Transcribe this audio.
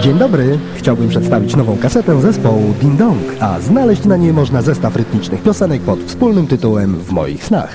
Dzień dobry, chciałbym przedstawić nową kasetę zespołu Ding Dong, a znaleźć na niej można zestaw rytmicznych piosenek pod wspólnym tytułem W moich snach.